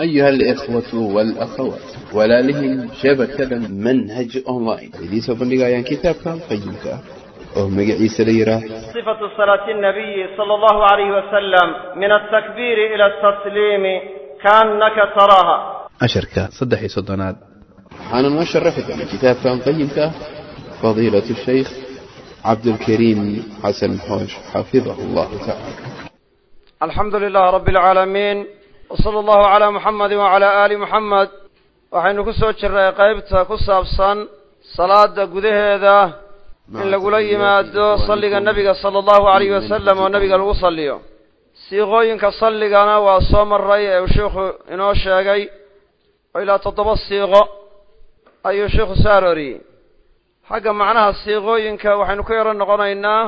أيها الإخوة والأخوات walaalihii shabakada manhaj online idiin soo bandhigayaan kitaabkan qayimka ah oo magaciisa la yidhaah صفة صلاة النبي صلى الله عليه وسلم من التكبير إلى التسليم كأنك تراها casharka saddex iyo soddonaad waxaana noo sharaxi doona kitaabkan qayimka ah fadiilatu shaykh cabdulkariim xasan xoosh xafidahu allahu tacaala الحمد لله رب العالمين wsala allahu calaa muxamedi wacalaa aali muxamed waxaynu ku soo jiray qaybta ku saabsan salaada gudaheeda in lagula yimaado salliga nebiga sala allahu alayhi wasalam oo nebiga lagu salliyo siiqooyinka salligana waa soo maray ee uu sheikhu inoo sheegay oo ilaa toddoba siiqo ayuu sheikhu soo arooriyey xagga macnaha siiqooyinka waxaynu ku yaro noqonaynaa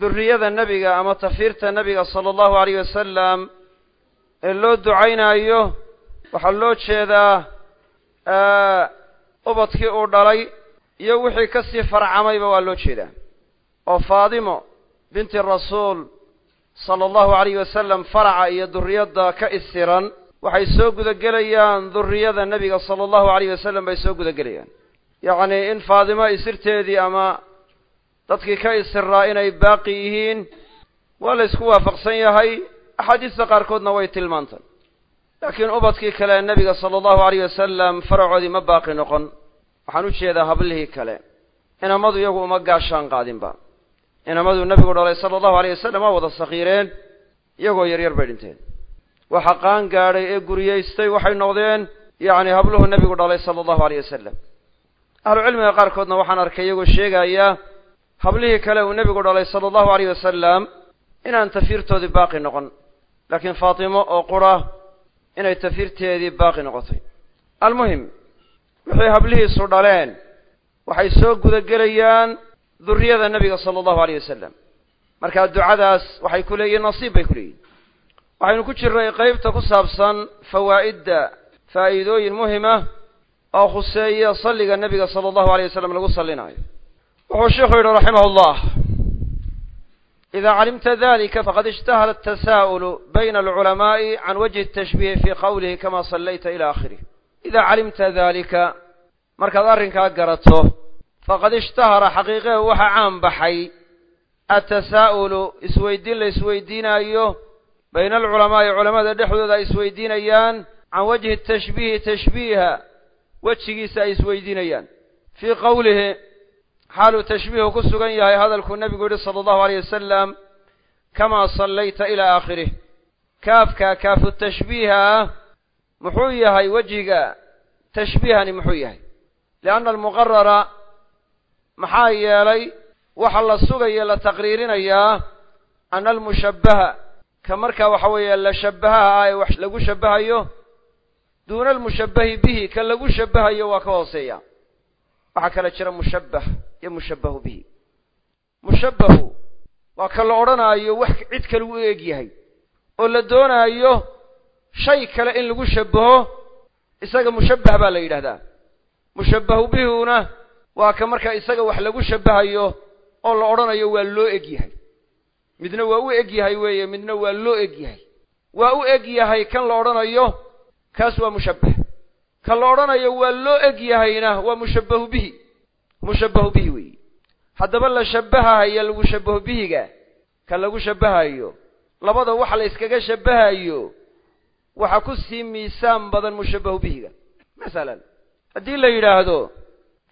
durriyada nebiga ama tafiirta nebiga sala allahu alayh wasalam ee loo ducaynayo waxaa loo jeedaa ubadkii uu dhalay iyo wixii ka sii farcamayba waa loo jeedaa. Oo faadimo binti rasuul sala allahu alayhi wasalam faraca iyo durriyadda ka isiran waxay soo gudagelayaan durriyada nebiga sala allahu alayh wasalam bay soo gudagelayaan. Yacnii in faadimo isirteedii ama dadkii ka isiraa inay baaqi yihiin waa la isku waafaqsan yahay axaadiista qaarkoodna way tilmaantay. Laakiin ubadkii kale nebiga sala allahu alayh wasalam faracoodii ma baaqi noqon. Waxaan u jeedaa hablihii kale. Inamadu iyagu uma gaashaan qaadinba. Inamaduu nebigu dhalay sala allahu alayh wasalam waa wada sakiireen iyagoo yaryar bay dhinteen. Waxa qaan gaadhay ee guriyaystay waxay noqdeen yacni habluhu nebigu dhalay sala allahu alayh wasalam ahlucilmiga qaarkoodna waxaan arkay iyagoo sheegaya hablihii kale uu nebigu dhalay sala allahu alayh wasalam inaan tafiirtoodii baaqi noqon laakiin faatimo oo qura inay tafiirteedii baaqi noqotay almuhim wixii hablihiisu dhaleen waxay soo gudagelayaan durriyada nebiga sala allahu alayh wasalam markaa ducadaas waxay ku leeyihiin nasiib bay ku leeyihiin waxaynu ku jirnay qeybta ku saabsan fawaa'idda faa'iidooyin muhima oo khuseeya salliga nebiga sala allahu alayh wasalam lagu sallinaayo wuxuu sheikhu yidhi raximah llah إذا علمت ذلك فقد اشتهر التساؤل بين العلماء عن وجه التشبيه في قوله كما صليت إلى آخره إذا علمت ذلك markaad arrinkaa garato faqad ishtahara xaqiiqehe waxa caan baxay atasaa'ulu isweydiin la isweydiinaayo bayna alculamaa'i culamada dhexdooda ay isweydiinayaan can wajhi tashbiihi tashbiiha wejigiisa ay isweydiinayaan fii qowlihi xaaluu tashbiihu ku sugan yahay hadalkuu nebigu yidhi sala allahu alayh wasalam kamaa sallayta ilaa aakhirih kaafka kaafu tashbiiha ah muxuu yahay wejiga tashbiihani muxuu yahay lianna almuqarara maxaa yeelay waxa la sugaya la taqriirinayaa ana almushabbaha ka markaa waxa weeye la shabbahaha ah ee wax lagu shabbahayo duuna almushabbahi bihi ka lagu shabbahayo waa ka hooseeya waxaa kala jira mushabbah iyo mushabbahu bihi. Mushabbahu waa ka la odhanaayo wax cid kale u eeg yahay oo la doonaayo shay kale in lagu shabbaho isaga mushabbah baa la yidhahdaa mushabbahu bihuna waa ka markaa isaga wax lagu shabbahayo oo la odhanayo waa loo eg yahay. Midna waa u eg yahay weeye midna waa loo eg yahay. Waa u eg yahay kan la odhanayo kaas waa mushabbah ka la odhanayo waa loo eg yahayna waa mushabbahu bihi. Mushabbahu bihi weeye haddaba la shabbahayo lagu shabbahu bihiga ka lagu shabbahayo labada waxa la iskaga shabbahayo waxa ku sii miisaan badan mushabbahu bihiga. Masalan haddii la yidhaahdo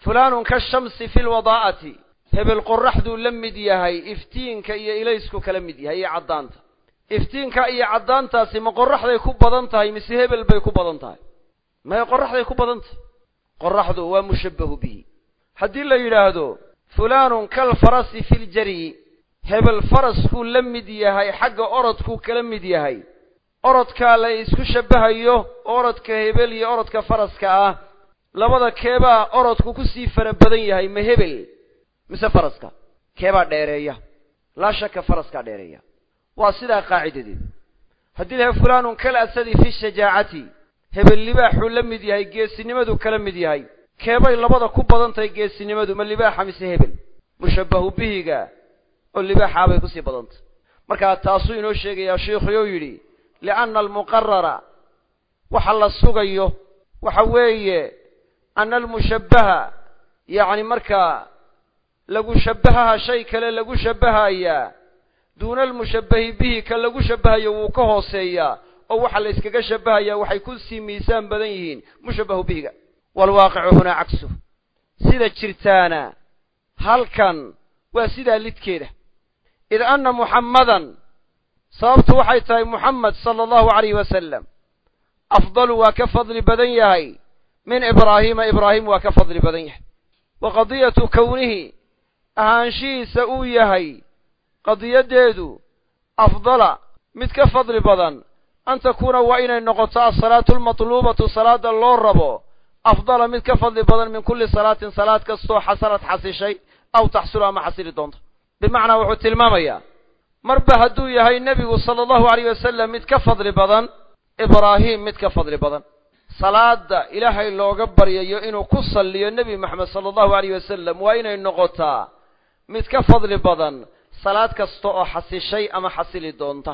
fulaanun ka shamsi fi lwadaa'ati hebel qoraxduu la mid yahay iftiinka iyo ilaysku kala mid yahay iyo caddaanta. Iftiinka iyo caddaantaasi ma qoraxday ku badan tahay mise hebel bay ku badan tahay maya qoraxday ku badan tahay qoraxdu waa mushabbahu bihi. Haddii la yidhaahdo fulaanun kal farasi fi ljaryi hebel faraskuu la mid yahay xagga orodkuu kala mid yahay. Orodkaa la isku shabbahayo orodka hebel iyo orodka faraska ah labada keebaa orodku ku sii fara badan yahay ma hebel mise faraska? Keebaa dheereeya. Laa shaka faraskaa dheereeya. Waa sidaa qaacidadeedu haddii lahay fulaanun kal asadi fi shajaacati hebel libaaxuu la mid yahay geesinimadu kala mid yahay. Keebay labada ku badan tahay geesinimadu ma libaaxa mise hebel? Mushabbahu bihiga oo libaaxaabay ku sii badantay. Markaa taasuu inoo sheegayaa sheikhu ou yidhi lianna almuqarara waxa la sugayo waxa weeye ana almushabbaha yacni markaa lagu shabbahaha shay kale lagu shabbahayaa duuna almushabbahi bihi ka lagu shabbahayo wuu ka hooseeyaa oo waxa la yskaga shabbahayaa waxay ku sii miisaan badan yihiin mushabbahu bihiga. Waalwaaqicu hunaa cagsuh sida jirtaana halkan waa sidaa lidkeeda. Id anna muxammadan sababtu waxay tahay muxamed sala allahu calayhi wasalam afdalu waa ka fadli badan yahay min ibraahiima ibraahim waa ka fadli badan yahay. Wa qadiyatu kownihi ahaanshihiisa uu yahay qadiyaddeedu afdala mid ka fadli badan an takuuna waa inay noqoto asalaatu almatluubatu salaada loo rabo afdala mid ka fadli badan min kulli salaatin salaad kastoo xasanad xasishay aw taxsulu ama xasili doonto bimacnaa wuxuu tilmaamayaa marba hadduu yahay nebigu sala allahu alayh wasalam mid ka fadli badan ibraahim mid ka fadli badan salaada ilaahay looga baryayo inuu ku salliyo nebi maxamed sala allahu alayh wasalam waa inay noqotaa mid ka fadli badan salaad kasta oo xasishay ama xasili doonta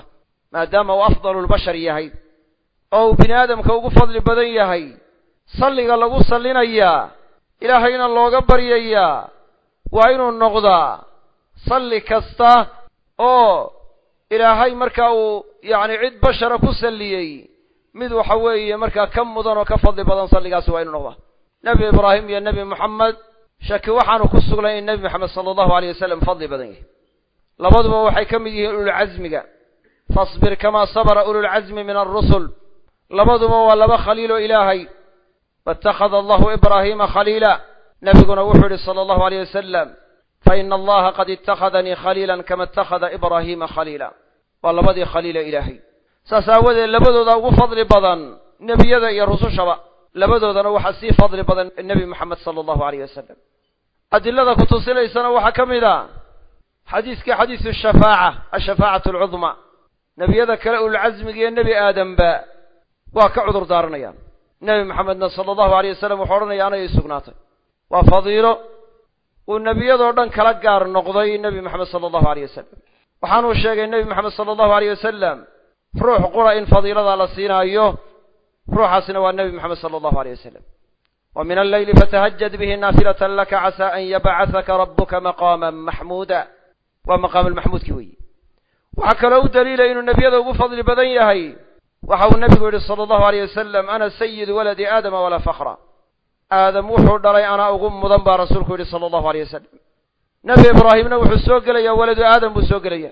maadaama uu afdalulbashar yahay oo uu bini aadamka ugu fadli badan yahay. Salliga lagu sallinayaa ilaahayna looga baryayaa waa inuu noqdaa salli kasta oo ilaahay marka uu yacni cid bashara ku salliyey mid waxa weeye markaa ka mudan oo ka fadli badan salligaasi waa inuu noqdaa. Nebi ibraahim iyo nebi moxamed shaki waxaanu ku sugnay in nebi moxamed sala allahu aleyh wasalam fadli badan yahay. Labaduba waxay ka mid yihiin ululcasmiga fasbir kamaa sabara ululcasmi min alrusul labaduba waa laba khaliiloo ilaahay. Waittakhada allahu ibraahiima khaliila. Nebiguna wuxuu yihi sala allahu aleyh wasalam faina allaha qad ittakhadanii khaliila kama ittakhada ibraahiima khaliila. Waa labadii khaliile ilaahay. Saas aawadeed labadooda ugu fadli badan nebiyada iyo rusushaba labadoodana waxaa sii fadli badan nebi moxamed sala allahu aleyh wasalam adilada ku tusilaysana waxaa ka mid a xadiiskii xadiisu shafaaca ashafaacatu alcudmaa nebiyada kale ululcasmiga iyo nebi aadamba waa ka cudur daaranayaan. Nebi maxamedna sala allahu aleyh wasalam wuxuu odhanaya anay sugnaatay. Waa fadiilo uu nebiyadoo dhan kala gaar noqday nebi moxamed sala allahu aleyh wasalam waxaanuu sheegay nebi moxamed sala allahu aleyh wasalam ruux qura in fadiilada la siinaayo ruuxaasina waa nebi moxamed sala allahu aleyh wasalam wa min alleyli fatahajad bihi naafilatan laka casaa an yabcahaka rabuka maqaaman maxmuuda. Waa maqaamulmaxmuudkii weeye waxaa kaloo u daliilay inuu nebiyada ugu fadli badan yahay. Waxa uu nebigu yidhi sala allahu aleyh wasalam ana sayidu waladi aadama walaa fakra aadam wuxuu dhalay anaa ugu mudan baa rasuulku yidhi sala allahu aleyh wasalam nebi ibraahimna wuxuu soo gelayaa waladu aadam buu soo gelaya.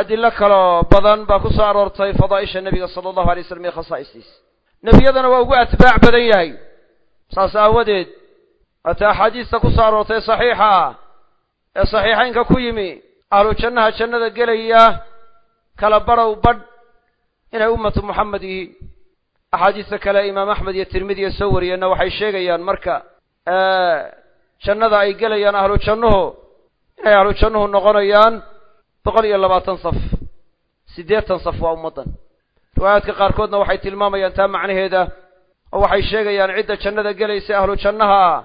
Adilo kaloo badan baa ku soo aroortay fadaa'isha nebiga sala allahu alay slam iyo khasaa'istiisa nebiyadana waa ugu atbaac badan yahay. Saas aawadeed waata axaadiista ku soo aroortay saxiixa ah ee saxiixaynka ku yimi ahlu jannaha jannada gelaya kala badhow badh. Inay ummatu moxamed yihiin axaadiista kale imaam axmed iyo tirmidiya soo wariyeenna waxay sheegayaan marka jannada ay gelayaan ahlu jannuhu. Inay ahlu jannuhu noqonayaan boqol iyo labaatan saf siddeetan saf waa ummaddan. Riwaayaadka qaarkoodna waxay tilmaamayaan taa macnaheeda oo waxay sheegayaan cidda jannada gelaysa ahlu jannaha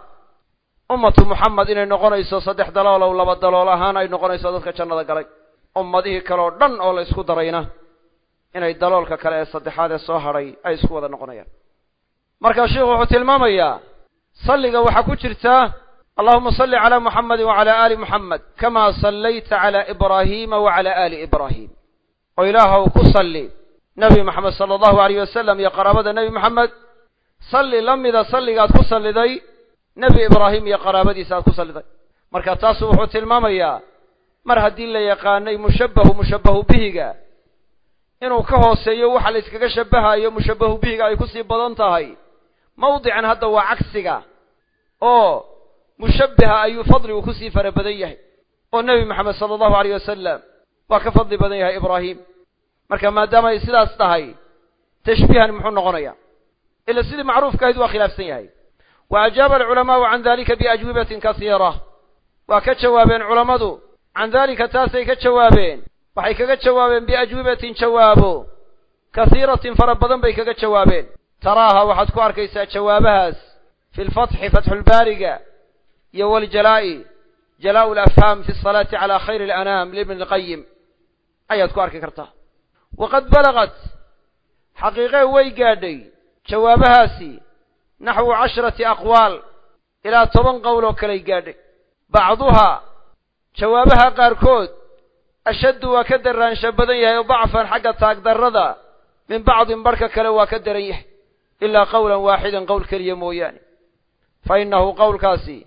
ummatu moxamed inay noqonayso saddex dalool ow laba dalool ahaan ay noqonayso dadka jannada galay. Ummadihii kale oo dhan oo la isku darayna inay daloolka kale ee saddexaad ee soo hadhay ay isku wada noqonayaan. Markaa sheikhu wuxuu tilmaamayaa salliga waxaa ku jirtaa allahuma salli calaa muxamedin wacala aali muxamed kamaa sallayta calaa ibraahiima wacala aali ibraahim. Oo ilaahw ku salli. Nebi moxamed sala allahu aleyh wasalam iyo qaraabada nebi moxamed salli la mida salligaad ku salliday nebi ibraahim iyo qaraabadiisa aad ku salliday marka taasu wuxuu tilmaamayaa mar haddii la yaqaanay mushabbahu mushabbahu bihiga inuu ka hooseeyo waxa la yskaga shabahayo mushabbahu bihiga ay ku sii badan tahay mawdican hadda waa cagsiga oo mushabbaha ayuu fadligu ku sii fara badan yahay. Oo nebi moxamed sala allahu aleyh wasalam waa ka fadli badan yahay ibraahim marka maadaama ay sidaas tahay tashbiihan muxuu noqonaya ila sidii macruufka ahayd waa khilaafsan yahay dalika biajwibatin kasiira waa ka jawaabeen culammadu can dalika taasay ka jawaabeen waxay kaga jawaabeen biajwibatin jawaabo kasiiratin fara badan bay kaga jawaabeen taraaha waxaad ku arkaysaa jawaabahaas fi lfatxi fatxulbaariga iyo waljalaa'i jalaa'u alafhaam fi asalaati calaa khayri alanaam libni lqayim ayaad ku arki kartaa waqad balagat xaqiiqee way gaadhay jawaabahaasi naxwu casharati aqwaal ilaa toban qowl oo kalay gaadhay bacduhaa jawaabaha qaarkood ashaddu waa ka daraansha badan yahay oo dacfan xagga taagdarrada min bacdin barhka kale waa ka daran yahay ilaa qowlan waaxidan qowl keliya mooyaane fa innahu qowlkaasi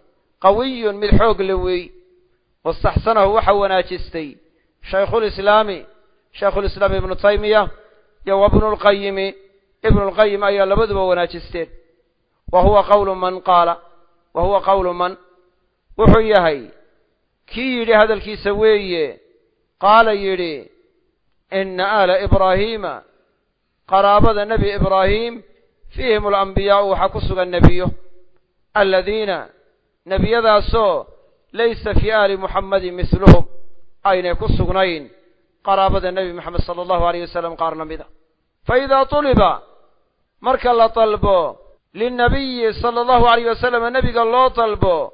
qawiyun mid xoog le weey wastaxsanahu waxa wanaajistay shaykhulislaami shaykhulislaam ibnu taymiya iyo wa bnulqayimi ibnulqayim ayaa labaduba wanaajisteen wa huwa qawlu man qaala wa huwa qawlu man wuxuu yahay kii yidhi hadalkiisa weeye qaala yidhi ina aala ibraahiima qaraabada nebi ibraahim fiihim alambiyaa'u waxaa ku sugan nebiyo aladiina nebiyadaasoo laysa fii aali muxammadin misluhum aynay ku sugnayn qaraabada nebi moxamed sala allahu alayh wasalam qaar la mida fa idaa marka la dalbo linnabiyi sala allahu alayh wasalam nebiga loo dalbo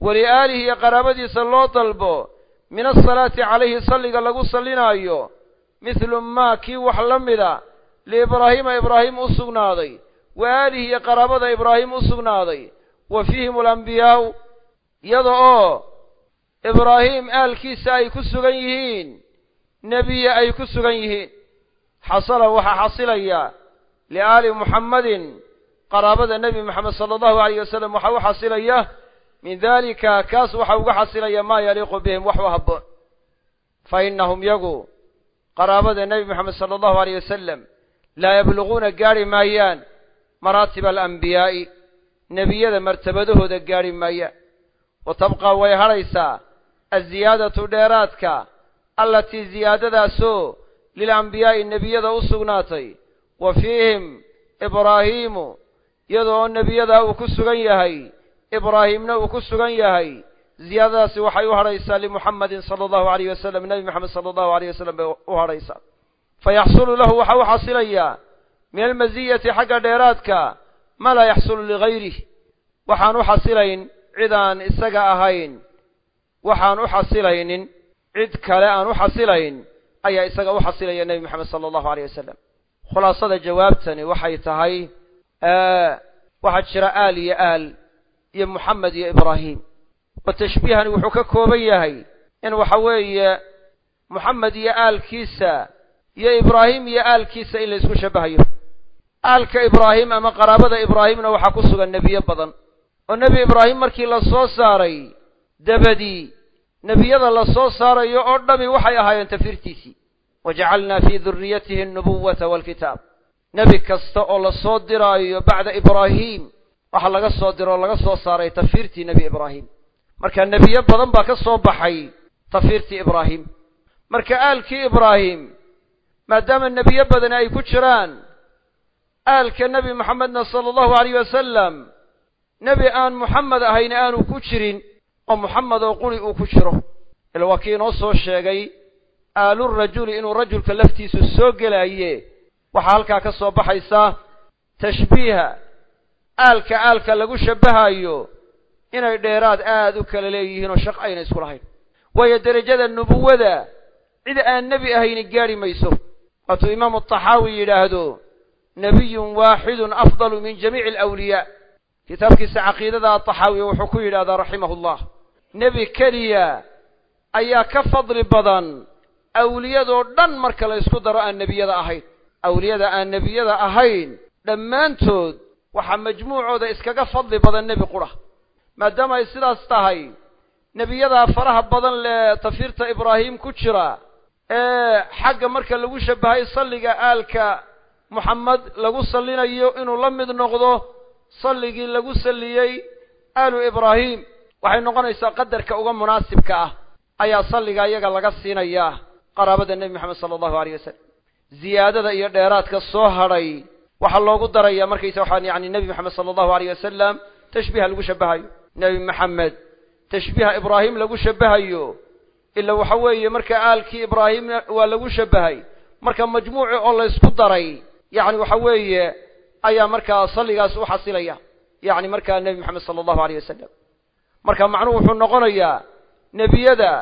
waliaalihi iyo qaraabadiisa loo dalbo min asalaati calayhi salliga lagu sallinaayo mithlu maa kii wax la mida liibraahiima ibraahim u sugnaaday wa aalihi iyo qaraabada ibraahim u sugnaaday wa fiihim alambiyaa'u iyada oo ibraahim aalkiisa ay ku sugan yihiin nebiya ay ku sugan yihiin xasala waxaa xasilaya liaali muxammadin qaraabada nebi moxamed sala allahu alayh wasalam waxaa u xasilaya min dalika kaas waxa uga xasilaya maa yaliiqu bihim wax u habboon fa innahum yagu qaraabada nebi moxamed sala allahu alayh wasalam laa yabluguuna gaadhi maayaan maraatiba alambiyaa'i nebiyada martabadahooda gaadhi maayaan. Wa tabqa way hadhaysaa aziyaadatu dheeraadka allatii ziyaadadaasoo lilambiyaai nebiyada u sugnaatay. Wa fiihim ibraahiimu iyada oo nebiyadaa uu ku sugan yahay ibraahimna uu ku sugan yahay ziyaadadaasi waxay u hadhaysaa limuxammadin sala allahu alayh wasalam nebi moxamed sala allahu alayh wasalam bay u hadhaysaa. Fa yaxsulu lahu waxa u xasilayaa min almasiyati xagga dheeraadka ma laa yaxsulu ligayrih waxaan u xasilayn cid aan isaga ahayn waxaan u xasilaynin cid kale aan u xasilayn ayaa isaga u xasilaya nebi moxamed sala allahu alayh wasalam khulaasada jawaabtani waxay tahay waxaa jira aal iyo aal iyo moxamed iyo ibraahim. Oo tashbiihani wuxuu ka kooban yahay in waxa weeye moxamed iyo aalkiisa iyo ibraahim iyo aalkiisa in la isku shabahayo. Aalka ibraahim ama qaraabada ibraahimna waxaa ku sugan nebiyo badan. Oo nebi ibraahim markii la soo saaray dabadii nebiyada la soo saarayo oo dhami waxay ahaayeen tafirtiisii wajacalnaa fii duriyatihi alnubuwata waalkitaab nebi kasta oo la soo diraayo bacda ibraahim. Waxaa laga soo diro oo laga soo saaray tafiirtii nebi ibraahim. Marka nebiyo badan baa ka soo baxay tafiirtii ibraahim. Marka aalkii ibraahim maadaama nebiyo badani ay ku jiraan aalka nebi moxamedna sala allahu alayh wasalam nebi aan muxamed ahayn aanu ku jirin oo muxamed oo quri uu ku jiro. Ila waa kii inoo soo sheegay aalurajuli inuu rajulka laftiisu soo gelaaye waxaa halkaa ka soo baxaysa tashbiiha. Aalka aalka lagu shabbahaayo inay dheeraad aad u kala leeyihiin oo shaq ayna isku lahayn. Waayo derajada nubuwada cid aan nebi ahayni gaadhi mayso. Waatuu imaamu taxaawi yidhaahdo nebiyun waaxidun afdalu min jamiici alawliyaa kitaabkiisa caqiidada taxaawi wuxuu ku yidhahdaa raximahu llah nebi keliya ayaa ka fadli badan awliyadoo dhan marka la ysku daro aan nebiyada ahayn awliyada aan nebiyada ahayn dhammaantood waxaa majmuucooda iskaga fadli badan nebi qura maadaama ay sidaas tahay nebiyadaa faraha badan lee tafiirta ibraahim ku jira ee xagga marka lagu shabahay salliga aalka muxamed lagu sallinayo inuu la mid noqdo salligii lagu salliyey aalu ibraahim. Waxay noqonaysaa qadarka uga munaasibka ah ayaa salliga iyaga laga siinayaa qaraabada nebi moxamed sala allahu alayh wasalam ziyaadada iyo dheeraadka soo hadhay waxaa loogu darayaa markaysa waxaan yani nebi moxamed sala allahu alayh wasalam tashbiiha lagu shabahayo nebi maxamed tashbiiha ibraahim lagu shabahayo ila waxa weeye marka aalkii ibraahimna waa lagu shabahay marka majmuuci oo laysku daray yani waxa weeye ayaa markaa salligaas u xasilaya yani markaa nebi moxamed sala allahu alayh wasalam marka macnuhu wuxuu noqonayaa nebiyada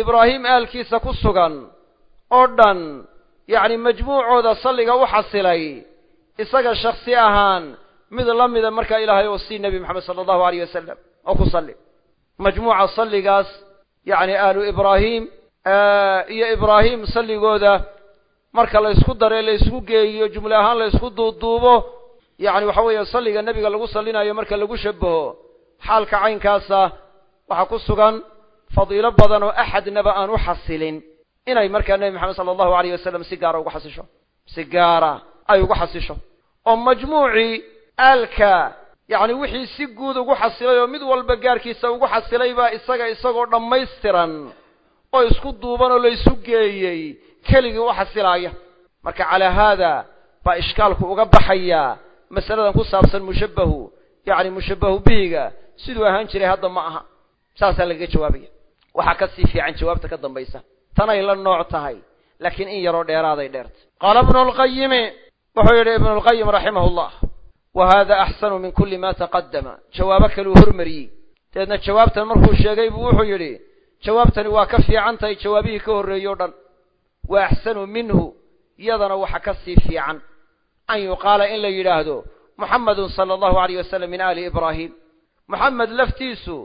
ibraahim aalkiisa ku sugan oo dhan yacni majmuucooda salliga u xasilay isaga shaksi ahaan mid la mida markaa ilaahay oo sii nebi moxamed sala allahu alayh wasalam oo ku salli. Majmuuca salligaas yacni aalu ibraahim iyo ibraahim salligooda marka la ysku dare la ysku geeyo jumle ahaan la ysku duuduubo yacni waxa weeye salliga nebiga lagu sallinayo marka lagu shabaho xaalka caynkaasa waxaa ku sugan fadiilo badan oo axadnaba aan u xasilin inay markaa nebi maxamed sala allahu alayh wasalam si gaara ugu xasisho. Si gaara ay ugu xasisho. Oo majmuucii aalka yacni wixii si guud ugu xasilay oo mid walba gaarkiisa ugu xasilay baa isaga isagoo dhammaystiran oo isku duuban oo la isu geeyey keligii u xasilaaya marka calaa haada baa ishkaalku uga baxayaa masaladan ku saabsan mushabbahu yacni mushabbahu bihiga siduu ahaan jiray hadda ma aha. Saasaa lagaga jawaabaya. Waxaa ka sii fiican jawaabta ka dambaysa tanay la nooc tahay laakiin in yaroo dheeraaday dheertay qaala ibnu lqayimi wuxuu yidhi ibnu lqayim raximahu llah wa hada axsanu min kulli ma taqadama jawaabo kaluu hormariyey. Dabeedna jawaabtan markuu sheegay buu wuxuu yidhi jawaabtani waa ka fiican tahay jawaabihii ka horreeyey o dhan. Wa axsanu minhu iyadana waxa ka sii fiican. An yuqaala in la yidhaahdo muxamedun sala allahu alayh wasalam min aali ibraahim. Moxamed laftiisu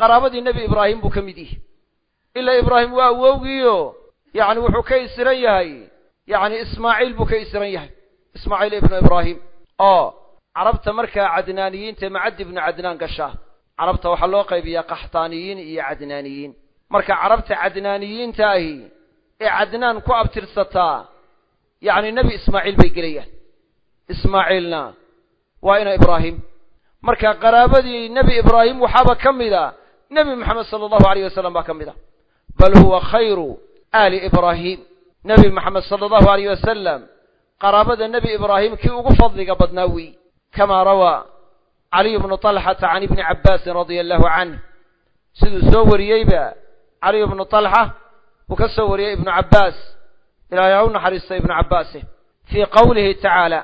qaraabadii nebi ibraahim buu ka mid yihi ilaa ibraahim waa awowgiio yacni wuxuu ka isiran yahay. Yacni ismaaciil buu ka isiran yahay. Ismaaciil ibnu ibraahim. Oo carabta markaa cadnaaniyiinta macaddi ibnu cadnaan gashaa. Carabta waxaa loo qaybiyaa qaxtaaniyiin iyo cadnaaniyiin. Marka carabta cadnaaniyiinta ahi ee cadnaan ku abtirsataa yacni nebi ismaaciil bay gelayaan. Ismaaciilna waa ina ibraahim. Marka qaraabadii nebi ibraahim waxaaba ka mid a nebi moxamed sala allahu alayh wasalam baa ka mid a bal huwa khayru aali ibraahim nebi moxamed sala allahu alayh wasalam qaraabada nebi ibraahim kii ugu fadliga badnaa wey kamaa rawaa caliy bnu talxata can ibni cabbaasin radia allahu canh siduu soo wariyeyba caliy bnu talxa uu ka soo wariyey ibnu cabbaas ilaahay ha u naxariista ibnu cabbaase fii qowlihi tacaala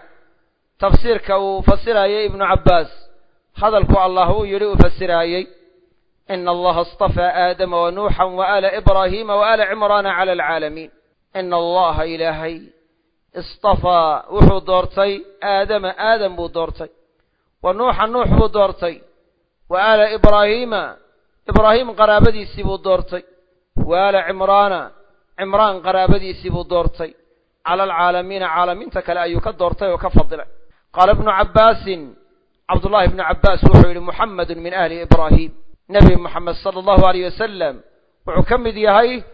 tafsiirka uu fasiraayey ibnu cabbaas hadalku allah uu yidhi uu fasiraayey aadama wa nuuxan wa aala ibraahiima wa aala cimraana cala alcaalamiin ina allaha ilaahay istafaa wuxuu doortay aadama aadam buu doortay wa nuuxa nuux buu doortay wa aala ibraahiima ibraahim qaraabadiisii buu doortay wa aala cimraana cimraan qaraabadiisii buu doortay cala alcaalamiina caalamiinta kale ayuu ka doortay oo ka fadilay qaala ibnu cabbaasin cabdullahi ibnu cabbaas wuxuu yidhi muxamedun min ahli ibraahim nebi moxamed sala allahu alayh wasalam wuxuu ka mid yahay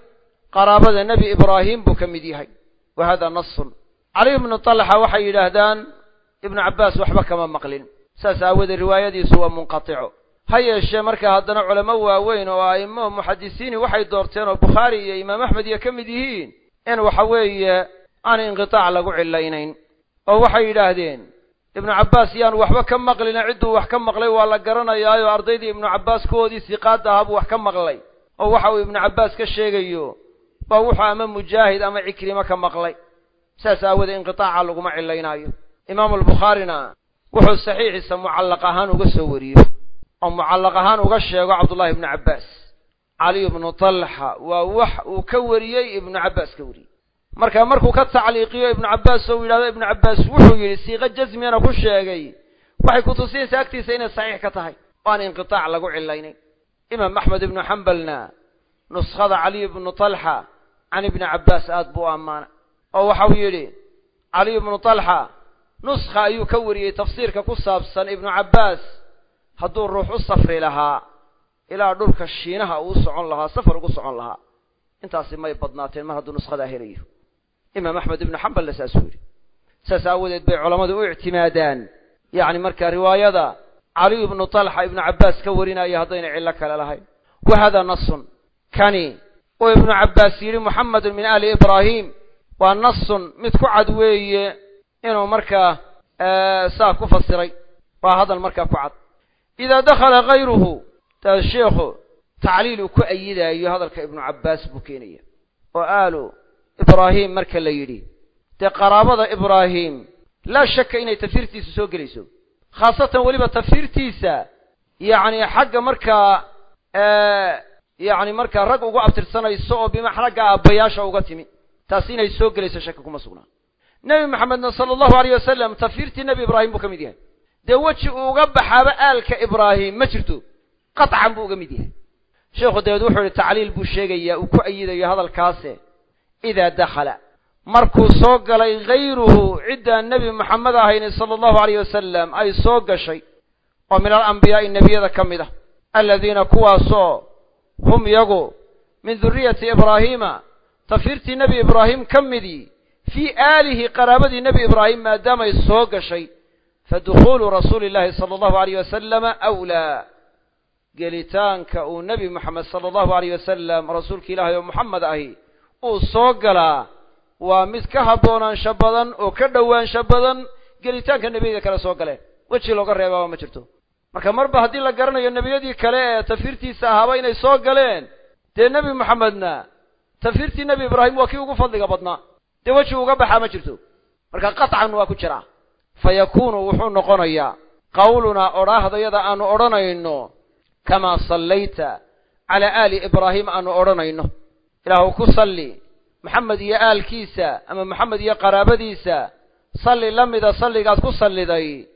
qaraabada nebi ibraahim buu ka mid yahay. Wa hada nasun cali ibnu talxa waxay yidhaahdaan ibnu cabbaas waxba kama maqlin. Saas aawoodee riwaayadiisu waa munqatico. Ha yeeshee marka haddana culamo waaweyn oo a'imo muxadisiini waxay doorteen oo bukhaari iyo imaam axmed iyo ka mid yihiin in waxa weeye aan inqitaac lagu cilaynayn. Oo waxay yidhaahdeen ibnu cabbaas yaanu waxba ka maqlina cidduu wax ka maqlay waa la garanayaayo ardaydii ibnu cabbaas kuwoodii siqaadda ahaa buu wax ka maqlay. Oo waxa uu ibnu cabbaas ka sheegayo waa wuxuu ama mujaahid ama cikrimo ka maqlay. Saas aawoodee inqitaaca laguma cilaynaayo imaamu albukhaarina wuxuu saxiixiisa mucallaq ahaan uga soo wariyo oo mucallaq ahaan uga sheego cabdullahi ibnu cabbaas. Caliy ibnu talxa waa wax uu ka wariyey ibnu cabbaas ka wariyey marka markuu ka tacliiqiyo ibnu cabbaas oo u yidhahdo ibnu cabbaas wuxuu yidhi siiqo jasmiyana ku sheegay. Waxay kutusinaysaa agtiisa inay saxiix ka tahay. Aan inqitaac lagu cilaynayn imaam axmed ibnu xambalna nuskhada caliy ibnu talxa can ibni cabbaas aad buu u ammaanay oo waxau yidhi caliy ibnu talxa nuskha ayuu ka wariyey tafsiirka ku saabsan ibnu cabbaas hadduu ruux u safri lahaa ilaa dhulka shiinaha uu socon lahaa safar ugu socon lahaa. Intaasi may badnaateen mar hadduu nuskhadaa helayo imaam axmed ibnu xambalna saasuu yidhi saas aawadeed bay culammadu u ictimaadaan. Yacni marka riwaayada caliy ibnu talxa ibnu cabbaas ka warinaya haddayna cillo kale lahayn. Wa hada nasun kani uu ibnu cabbaas yidhi muxamedun min ahli ibraahim waa nasun mid ku cad weeye inuu markaa saa ku fasiray. Waa hadal markaa ku cad. Idaa dakhala kayruhu sheikhu tacliil uu ku ayidaayo hadalka ibnu cabbaas buu keenaya. Oo aalu ibraahim marka la yidhi dee qaraabada ibraahim laa shaka inay tafsiirtiisa soo gelayso. Khaasatan weliba tafsiirtiisa yacni xagga markaa yacni markaa rag ugu abtirsanayso oo bima xagga aabbayaasha uga timi taasi inay soo gelayso shaki kuma sugnaa nebi maxamedna sala allahu alayh wasalam tafiirtii nebi ibraahim buu ka mid yahay. Dee weji uu uga baxaaba aalka ibraahim ma jirto qaطcan buu uga mid yahay. Sheekhu dabeed wuxuu ihi tacliil buu sheegayaa uu ku ayidayo hadalkaase idaa dakhala markuu soo galay hayruhu ciddaan nebi moxamed ahayni sala allahu alayh wasalam ay soo gashay oo min alambiyaa'i nebiyada ka mid ah aladiina kuwaasoo hum yagu min duriyati ibraahiima tafiirtii nebi ibraahim ka midii fii aalihi qaraabadii nebi ibraahim maadaamay soo gashay fadukhuulu rasuuli illahi sala allahu alayh wasalama awlaa gelitaanka uu nebi moxamed sala allahu alayh wasalam rasuulka ilaahay oo moxamed ahi uu soo galaa waa mid ka haboonaansho badan oo ka dhowaansho badan gelitaanka nebiyada kale soo galeen. Weji looga reebaaba ma jirto. Marka marba haddii la garanayo nebiyadii kale ee tafiirtiisa ahaaba inay soo galeen dee nebi moxamedna tafiirtii nebi ibraahim waa kii ugu fadliga badnaa. Dee weji uga baxaa ma jirto. Marka qaطcan waa ku jiraa. Fa yakuunu wuxuu noqonayaa qawlunaa odhaahdayada aanu odhanayno kamaa sallayta calaa aali ibraahim aanu odhanayno ilaahu ku salli. Maxamed iyo aalkiisa ama maxamed iyo qaraabadiisa salli la mida salligaad ku salliday.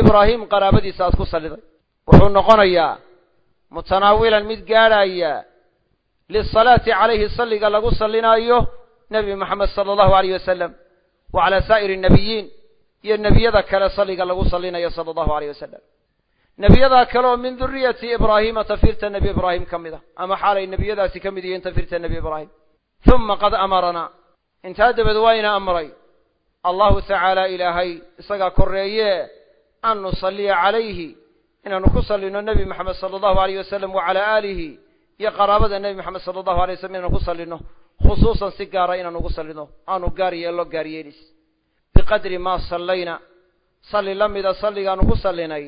Ibraahim qaraabadiisa aad ku salliday. Wuxuu noqonayaa mutanaawilan mid gaadhaya lisalaati calayhi salliga lagu sallinaayo nebi moxamed sala allahu alayh wasalam wa calaa saa'iri nebiyiin iyo nebiyada kale salliga lagu sallinayo sala allahu alayh wasalam nebiyadaa kale oo min duriyati ibraahiima tafiirta nebi ibraahim ka mid a ama xaalay nebiyadaasi ka mid yihiin tafiirta nebi ibraahim huma qad amaranaa intaa dabeed waa ina amray. Allahu tacaala ilaahay isagaa korreeye an nusalliya calayhi inaanu ku sallino nebi moxamed sala allahu alayh wasalam wa calaa aalihi iyo qaraabada nebi moxamed sala allahu alay wasalam inaanu ku sallino khusuusan si gaara inaanu ugu sallino. Aanu gaar yeello gaar yeelis. Biqadri maa sallayna. Salli la mida salligaanu ku sallinay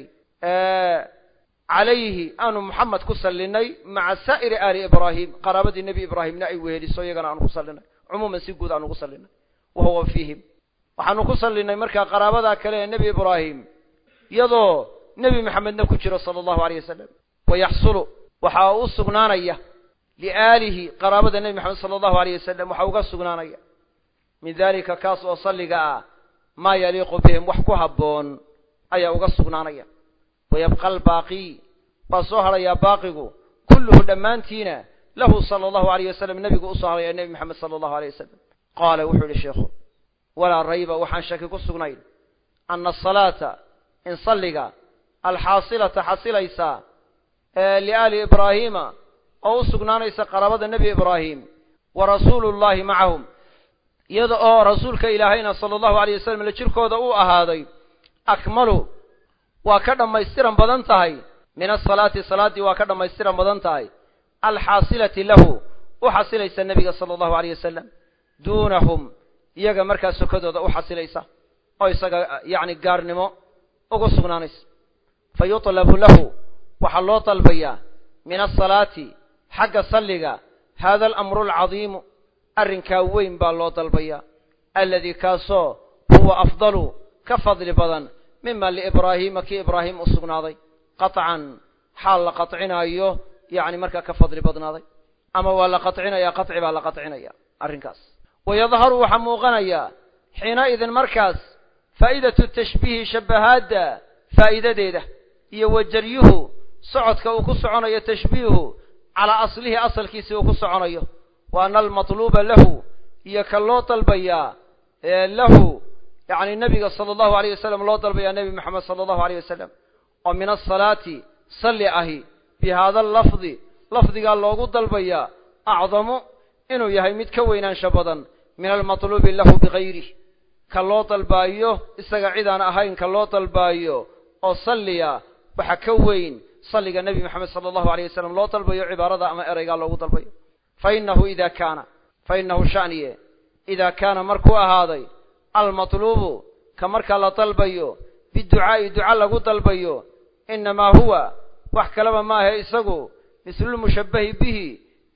calayhi aanu moxamed ku sallinay maca saa'iri aali ibraahim qaraabadii nebi ibraahimna ay weheliso iyagana aanu ku sallinay cumuuman si guud aanu ku sallinay wa huwa fiihim. Waxaanu ku sallinay markaa qaraabadaa kale ee nebi ibraahim iyadoo nebi maxamedna ku jiro sala allahu alayh wasalam wa yaxsulu waxaa u sugnaanaya liaalihi qaraabada nebi maxamed sala allahu alayh wasalam waxaa uga sugnaanaya. Min dalika kaas oo salliga ah maa yaliiqu bihim wax ku habboon ayaa uga sugnaanaya wayabqa albaaqi waa soo hadhayaa baaqigu kulluhu dhammaantiina lahu sala allahu alayh wasalam nebigu u soo hadhaya nebi maxamed sala allahu alayh wasalam qaala wuxuu yihi sheikhu walaa rayba waxaan shaki ku sugnayn ana asalaata in salliga alxaasilata xasilaysa liaali ibraahiima oo u sugnaanaysa qaraabada nebi ibraahim wa rasuulu llahi macahum iyada oo rasuulka ilaahayna sala allahu alayh wasalam la jirkooda uu ahaaday waa ka dhammaystiran badan tahay. Min asalaati salaaddii waa ka dhammaystiran badan tahay. Alxaasilati lahu u xasilaysa nebiga sala allahu alayh wasalam duunahum iyaga markaa sokadooda u xasilaysa oo isaga yacni gaarnimo ugu sugnaanaysa. Fa yutlabu lahu waxaa loo dalbayaa min asalaati xagga salliga hada alamru alcadiimu arrinkaa weyn baa loo dalbayaa alladii kaasoo huwa afdalu ka fadli badan mima liibraahiima kii ibraahim u sugnaaday qaطcan xaal la qaطcinaayo yacni markaa ka fadli badnaaday ama waa la qaطcinaya qaطci baa la qaطcinaya arrinkaas wayadharu waxaa muuqanaya xiinaidin markaas faa'idatu tashbiihi shabbahaadda faa'iidadeeda iyo wajaryuhu socodka uu ku soconayo tashbiihu calaa aslihi asalkiisi uu ku soconayo wa ana almatluuba lahu iyo ka loo dalbayaa lahu yacni nebiga sala allahu alayh wasalam loo dalbayaa nebi moxamed sala allahu alayh wasalam oo min asalaati salli ahi. Bi haada allafdi lafdigaa loogu dalbayaa acdamu inuu yahay mid ka weynaansho badan. Min almatluubi lahu bigayrih ka loo dalbaayo isaga cidaan ahayn ka loo dalbaayo oo salliya waxa ka weyn salliga nebi moxamed sala allahu alayh wasalam loo dalbayo cibaarada ama ereygaa loogu dalbayo. Fa innahu ida kaana fa innahu shaniye. Idaa kaana markuu ahaaday almatluubu ka markaa la dalbayo biducaa'i duca lagu dalbayo innamaa huwa wax kaleba maahe isagu mislulmushabbahi bihi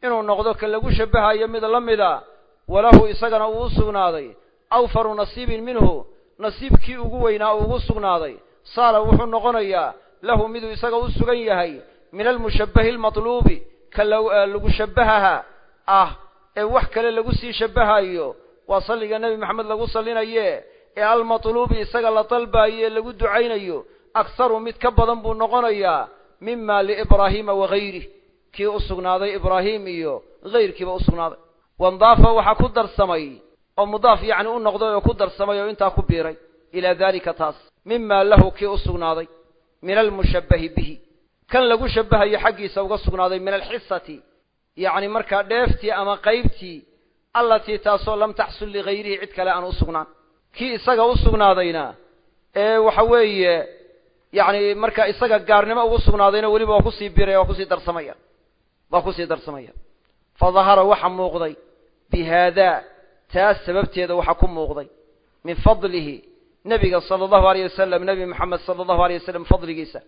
inuu noqdo ka lagu shabbahayo mid la mida walahu isagana uu u sugnaaday awfaru nasiibin minhu nasiibkii ugu weynaa uu ugu sugnaaday saala wuxuu noqonayaa lahu miduu isaga u sugan yahay min almushabbahi almatluubi ka lagu shabbahaha ah ee wax kale lagu sii shabbahayo waa salliga nebi maxamed lagu sallinaye ee almatluubi isaga la dalbaayo lagu ducaynayo akharu mid ka badan buu noqonayaa mima liibraahiima wagayrih kii u sugnaaday ibraahim iyo hayrkiiba u sugnaaday. Wandaafa waxaa ku darsamay oo mudaaf yacni u noqday oo ku darsamay oo intaa ku biiray ilaa daalika taas. Mima lahu kii u sugnaaday min almushabbahi bihi. Kan lagu shabbahayo xaggiisa uga sugnaaday min alxisati yacni markaa dheeftii ama qaybtii allatii taasoo lam taxsul ligayrihi cid kale aan u sugnaan. Kii isaga u sugnaadayna ee waxa weeye yacni marka isaga gaarnimo ugu sugnaadayna weliba waa ku sii biray waa ku sii darsamaya. Waa ku sii darsamaya. Fa dahara waxa muuqday bi haadaa taas sababteeda waxaa ku muuqday. Min fadlihi nebiga sala allahu alayh wasalam nebi maxamed sala allahu alayh wasalam fadligiisa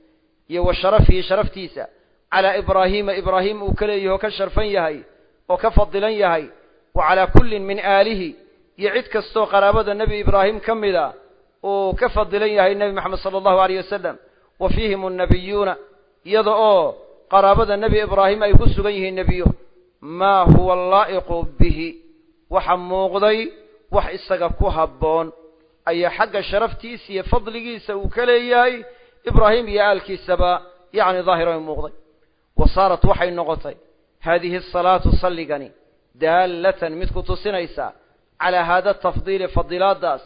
iyo wa sharafihi sharaftiisa. Calaa ibraahiima ibraahim uu ka leeyahy oo ka sharfan yahay oo ka fadilan yahay wa calaa kullin min aalihi. Iyo cid kastoo qaraabada nebi ibraahim ka mida uu ka fadilan yahay nebi maxamed sala allahu alayh wasalam wa fiihim annabiyuuna iyada oo qaraabada nebi ibraahim ay ku sugan yihiin nebiyo. Maa huwa laa'iqu bihi. Waxa muuqday wax isaga ku habboon. Ayaa xagga sharaftiisa iyo fadligiisa uu ka leeyahay ibraahim iyo aalkiisaba yacni daahiran muuqday. Wa saarat waxay noqotay haadihi asalaatu salligani daallatan mid ku tusinaysa calaa haada tafdiili fadilaadaas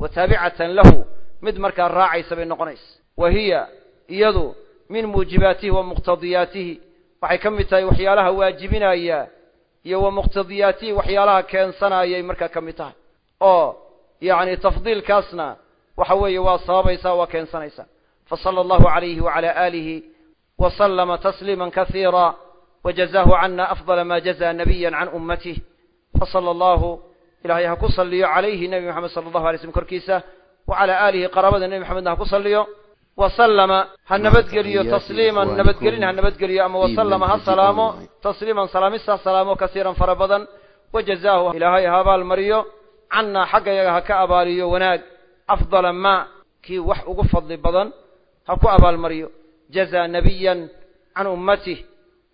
wa taabicatan lahu mid markaa raacaysa bay noqonaysa. Wa hiya iyadu min muujibaatihi wa muqtadiyaatihi waxay ka mid tahay waxyaalaha waajibinaya iyo wa muqtadiyaatihi waxyaalaha keensanayay markaa ka mid tahay. Oo yacni tafdiilkaasna waxa weeye waa sababaysaa waa keensanaysaa fasala allahu calayhi wacala aalihi wa sallama tasliima kasiira wajazaahu cana afdala ma jazaa nabiya can ummatih fasala allahu ilahay ha ku saliyo calayhi nebi moxamed sala allahu alay slm korkiisa wa cala aalihi qaraabada nebi moxamedna ha ku saliyo wasallama ha nabadgeliyo tasliiman nabadgelin ha nabadgeliyo ama wasallama ha salaamo tasliiman salaamista salaamo kasiiran fara badan wajazaahu ilaahay ha abaalmariyo cannaa xaggayaga ha ka abaaliyo wanaag afdala maa kii wax ugu fadli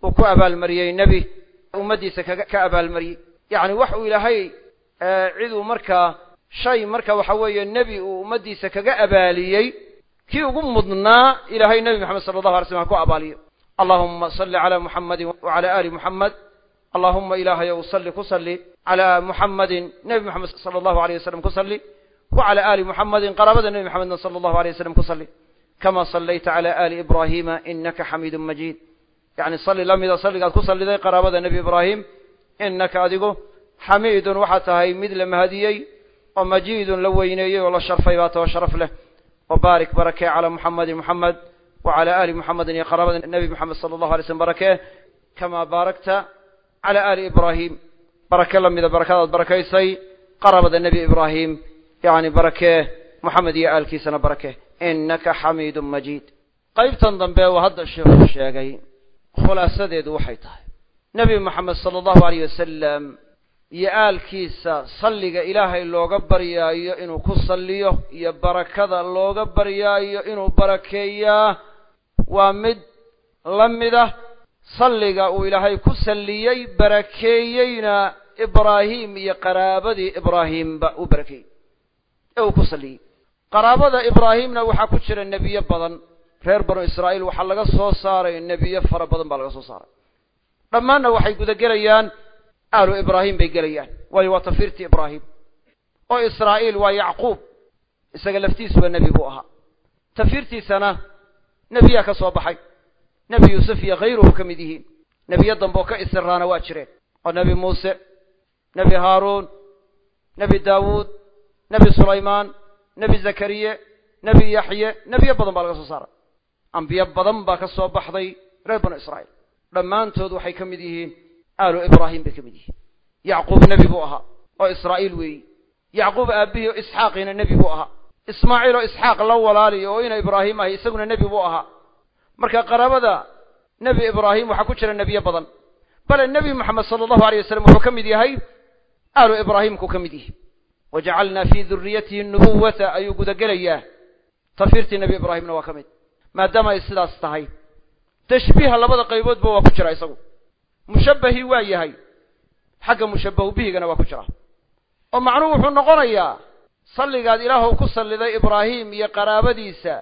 uu ku abaalmariyey nebi ummaddiisa kaga ka abaalmariyey. Yacni wax uu ilaahay ciduu markaa shay marka waxa weeye nebi uu ummaddiisa kaga abaaliyey kii ugu mudnaa ilaahay nebi moxamed sala allahu alay slam ha ku abaaliyo. Allahuma salli calaa muxamadin wacala aali muxamed allahuma ilaahay ow salli ku salli. Calaa muxamadin nebi moxamed sala allahu alayh wasalam ku salli. Wacala aali muxamadin qaraabada nebi moxamedna sala allahu alayh wasalam ku salli. Kama sallayta cala aali ibraahima inaka xamiidun majiid yacni salli la mida salligaad ku salliday qaraabada nebi ibraahim inaka adigu xamiidun waxaa tahay mid la mahadiyey oo majiidun la weyneeyey oo la sharfay baa tao sharaf leh. Wabaarik barakee calaa muxamedin muxamed wacala aali muxamedin iyo qaraabada nebi moxamed sala allahu alay slm barakee kamaa baarakta cala aali ibraahim. Barake la mida barakadaad barakaysay qaraabada nebi ibraahim yacni barakee moxamed iyo aalkiisana barakee inaka xamiidun majiid. Qaybtan dambe uu hadda sheekhu sheegay khulaasadeedu waxay tahay. Nebi moxamed sala allahu alayh wasalam iyo aalkiisa salliga ilaahay looga baryaayo inuu ku salliyo iyo barakada looga baryaayo inuu barakeeyaa waa mid la mida salliga uu ilaahay ku salliyey barakeeyeyna ibraahim iyo qaraabadii ibraahimba uu barakeeyey ee uu ku salliyey. Qaraabada ibraahimna waxaa ku jira nebiyo badan reer banu israa'iil waxaa laga soo saaray nebiyo fara badan baa laga soo saaray. Dhammaanna waxay gudagelayaan aalu ibraahim bay gelayaan. Waayo waa tafiirtii ibraahim. Oo israa'iil waa yacquub. Isaga laftiisuba nebi buu ahaa. Tafiirtiisana nebiyaa ka soo baxay. Nebi yuusuf iyo khayruhu ka mid yihiin. Nebiyo dambe oo ka isiraana waa jireen. Oo nebi muuse nebi haaruun nebi daawuud nebi sulaymaan nebi zakariye nebi yaxye nebiyo badan baa laga soo saaray ambiyo badan baa ka soo baxday reer banu israa'iil. Dhammaantood waxay ka mid yihiin aalu ibraahim bay ka mid yihiin. Yacquub nebi buu ahaa oo israa'iil weeyi. Yacquub aabbihii oo isxaaqiina nebi buu ahaa. Ismaaciil oo isxaaq la walaaliyo oo ina ibraahim ahay isaguna nebi buu ahaa. Marka qaraabada nebi ibraahim waxaa ku jira nebiyo badan. Bale nebi moxamed sala allahu alay wasalam wuxuu ka mid yahay aalu ibraahimkuu ka mid yihi wajacalnaa fii duriyatihi nubuwata ayuu gudagelayaa tafiirtii nebi ibraahimna waa ka mid maadaama ay sidaas tahay. Tashbiiha labada qayboodba waa ku jira isagu. Mushabbahii waa yahay. Xagga mushabbahu bihigana waa ku jira. Oo macnuhu wuxuu noqonayaa salligaad ilaahu ku salliday ibraahim iyo qaraabadiisa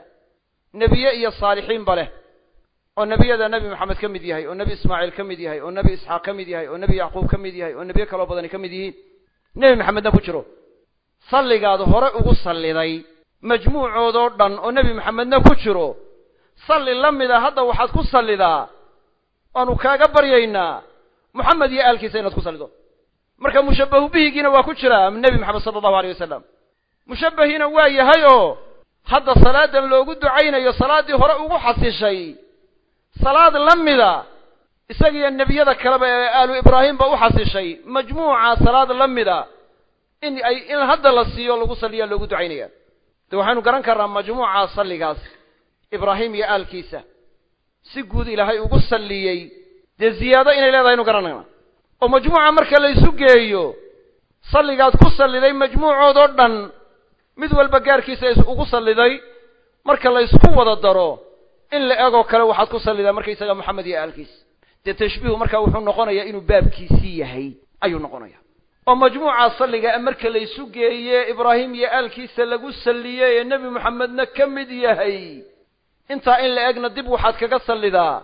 nebiye iyo saalixiinba leh. Oo nebiyada nebi maxamed ka mid yahay oo nebi ismaaciil ka mid yahay oo nebi isxaaq ka mid yahay oo nebi yacquub ka mid yahay oo nebiye kaloo badani ka mid yihiin. Nebi maxamedna ku jiro. Salligaad hore ugu salliday majmuucoodoo dhan oo nebi maxamedna ku jiro salli la mida hadda waxaad ku sallidaa waanu kaaga baryaynaa. Moxamed iyo aalkiisa inaad ku sallido. Marka mushabbahu bihigiina waa ku jiraa nebi maxamed sala allahu aleyh wasalam mushabbahiina waa yahay oo hadda salaadan loogu ducaynayo salaaddii hore ugu xasishay. Salaad la mida isagiyo nebiyada kaleba ee aalu ibraahimba u xasishay. Majmuuca salaad la mida in ay in hadda la siiyo lagu salliyaa loogu ducaynaya de waxaynu garan karnaa majmuuca salligaas ibraahim iyo aalkiisa. Si guud ilaahay ugu salliyey. Dee ziyaado inay leedahay aynu garanayna oo majmuuca marka la isu geeyo salligaad ku salliday majmuucoodoo dhan mid walba gaarkiisa ugu salliday marka la ysku wada daro in la egoo kale waxaad ku sallidaa markaysaga moxamed iyo aalkiisa dee tashbiihu marka wuxuu noqonayaa inuu baabkiisii yahay ayuu noqonaya oo majmuuca salliga marka la isu geeye ibraahim iyo aalkiisa lagu salliyey ee nebi moxamedna ka mid yahay intaa in la egna dib waxaad kaga sallidaa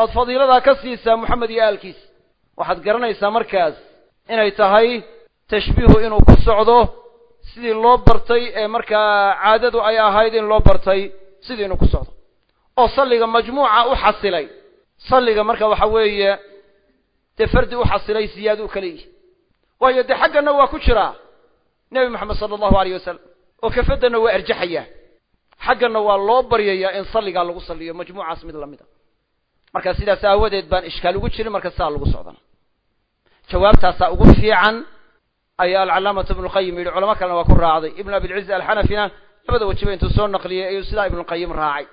oad fadiiladaa ka siisaa moxamed iyo aalkiisa waxaad garanaysaa markaas inay tahay tashbiihu inuu ku socdo sidii loo bartay ee markaa caadadu ay ahayd in loo bartay sidii inuu ku socdo. Oo salliga majmuuca u xasilay. Salliga marka waxa weeye dee fardi u xasilay siyaado u kala yihi. Waayo dee xaggana waa ku jiraa. Nebi moxamed sala allahu aleyh wasalam oo kafadana waa arjaxayaa xaggana waa loo baryayaa in salligaa lagu salliyo majmuucaas mid la mid a. Marka sidaas aawadeed baan ishkaal ugu jirin marka sidaa lagu socdana jawaabtaasaa ugu fiican ayaa alcalaamatu ibnuqayim yidhi culamo kalena waa ku raacday. Ibnu abilciz alxanafina labada wejiba intuu soo naqliyey ayuu sidaa ibnuqayim raacay.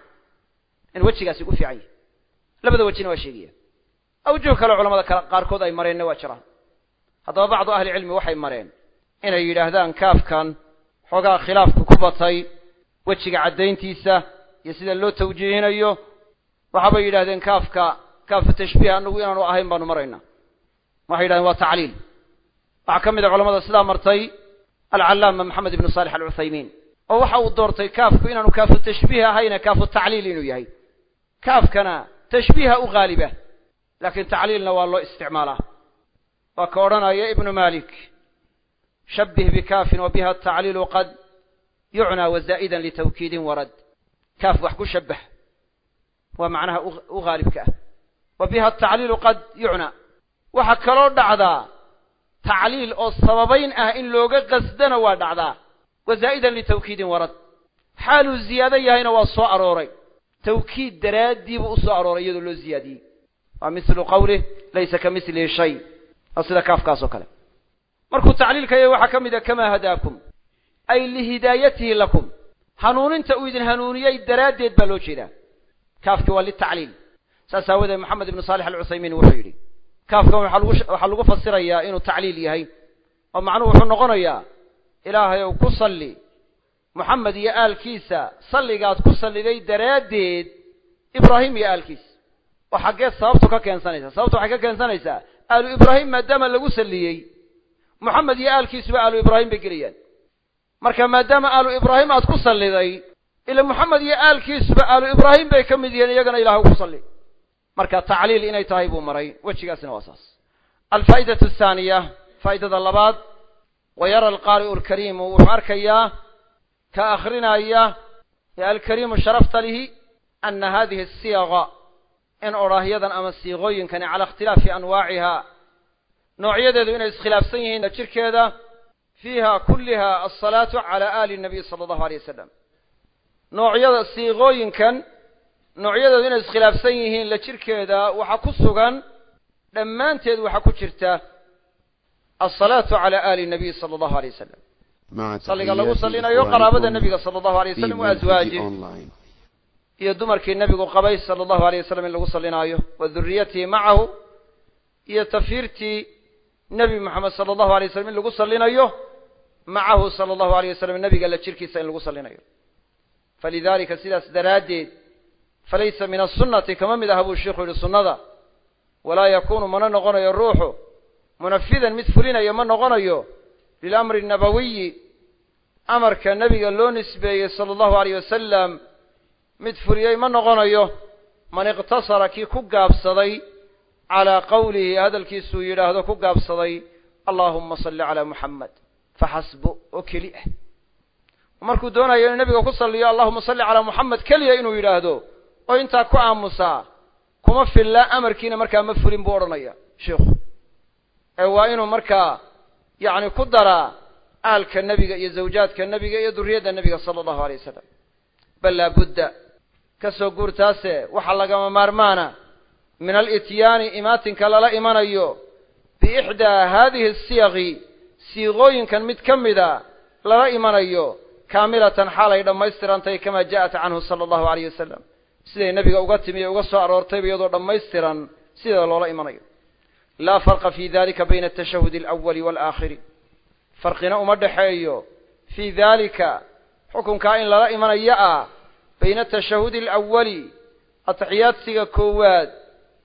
In wejigaasi ugu fiican yahy labada wejina waa sheegaya. Awjuh kale culamada kale qaarkood ay mareenna waa jiraan. Haddaba bacdu ahli cilmi waxay mareen inay yidhaahdaan kaafkan xoogaa khilaafku ku batay wejiga caddayntiisa iyo sida loo tawjiihinayo waxaabay yidhahdeen kaafka kaafu tashbiih anagu inaanu ahayn baanu maraynaa waxay yidhahdeen waa tacliil. Waxaa ka mid a culamada sidaa martay alcallaama maxamed ibnu saalix alcuthaymiin oo waxa uu doortay kaafku inaanu kaafu tashbiih ahayne kaafu tacliil inuu yahay. Kaafkana tashbiiha u haaliba laakiin tacliilna waa loo isticmaalaa. Waa ka odhanaya ibnu malik shabbih bikaafin wa biha atacliilu qad yucnaa wazaa'idan litawkiidin warad kaaf wax ku shabbah waa macnaha u haalibka ah wa biha atacliilu qad yucnaa waxaa kaloo dhacdaa tacliil oo sababayn ah in looga qasdana waa dhacdaa wa zaa'idan litawkiidin warad xaaluu ziyaado yahayna waa soo arooray tawkiid daraaddii buu u soo arooray iyadoo loo ziyaadiyey waa mislu qawlih laysa ka mislihi shay waa sida kaafkaas kale markuu tacliilka waxaa ka mid a kamaa hadaakum ay lihidaayatihi lakum. Hanuuninta uu idin hanuuniyey daraaddeed baa loo jeedaa. Kaafki waa litacliil saas aawadeed maxamed ibnu saalix alcuthaymiin wuxuu yidhi kaafkan waxaa lagu fasirayaa inuu tacliil yahay. Oo macnuhu wuxuu noqonayaa ilaahay ow ku salli. Moxamed iyo aalkiisa salligaad ku salliday daraaddeed ibraahim iyo aalkiisa oo xaggeed sababtu ka keensanaysaa. Sababtu waxay ka keensanaysaa aalu ibraahim maadaama lagu salliyey moxamed iyo aalkiisuba aalu ibraahim bay gelayaan marka maadaama aalu ibraahim aad ku salliday ila moxamed iyo aalkiisuba aalu ibraahim bay ka mid yihiin iyagana ilaah ugu salli. Marka tacliil inay tahay buu maray. Wejigaasina waa saas. Alfaa'idatu athaaniya faa'idada labaad wa yara alqaari'u alkariimu wuxuu arkayaa ka akhrinaya ee alkariimu sharafta lihi ana hadihi asiyaqa in odhaahyadan ama siiqooyinkani cala ikhtilaafi anwaaciha noocyadeedu inay iskhilaafsan yihiin jirkeeda fiiha kulliha alsalaatu cala aali nabiy sala allahu alay wasalam noocyada siiqooyinkan noocyadeedu inay iskhilaafsan yihiin la jirkeeda waxaa ku sugan dhammaanteed waxaa ku jirta alsalaatu cala aali nabiy sala allahu alay wasalam salliga lagu sallinayo qaraabada nebiga sala allahu alay wasalam wa aswaajih iyo dumarkii nebigu qabay sala allahu alay wasalam in lagu sallinaayo wa duriyatihi macahu iyo tafiirtii nebi moxamed sala allahu alay waslam in lagu sallinayo macahu sala allahu alay wasalam nebiga la jirkiisa in lagu sallinayo falidalika sidaas daraaddeed falaysa min asunnati kama mid aha buu sheikhu yihi sunnada. Walaa yakunu mana noqonayo ruuxu. Munafidan mid fulinaya ma noqonayo. Lilamri nabawiyi amarka nebiga loo nisbeeyey sala allahu alayh wasalam mid fuliyey ma noqonayo. Man iqtasara kii ku gaabsaday calaa qowlihi hadalkiisuu yidhaahdo ku gaabsaday allaahuma salli calaa muxamed faxasbu oo keli ah markuu doonayo inuu nebiga ku salliyo allahuma salli calaa muxamed keliya inuu yidhaahdo oo intaa ku aamusaa kuma filla amarkiina markaa ma fulin buu odhanaya sheikhu ee waa inuu markaa yacni ku daraa aalka nebiga iyo zawjaadka nebiga iyo duriyadda nebiga sala allahu alay wasalam bal laabudda ka soo guurtaase waxaa lagama maarmaana min alityaani imaatinka lala imanayo biixdaa haadihi asiyaqi siiqooyinkan mid ka mida lala imanayo kaamilatan xaalay dhammaystirantahy kamaa ja'at canhu sala allahu alayh wasalam siday nebiga uga timi ee uga soo aroortayba iyadoo dhammaystiran sideeda loola imanayo. Laa farqa fi dalika bayna atashahudi alawali waalaakhiri farqina uma dhexeeyo fii daalika xukunkaa in lala imanayo ah bayna atashahudi alawali atixiyaadsiga koowaad